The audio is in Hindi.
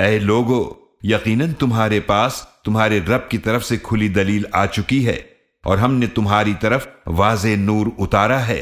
ऐ लोगो, यकीनन तुम्हारे पास तुम्हारे रब की तरफ़ से खुली दलील आ चुकी है, और हमने तुम्हारी तरफ़ वाजे नूर उतारा है।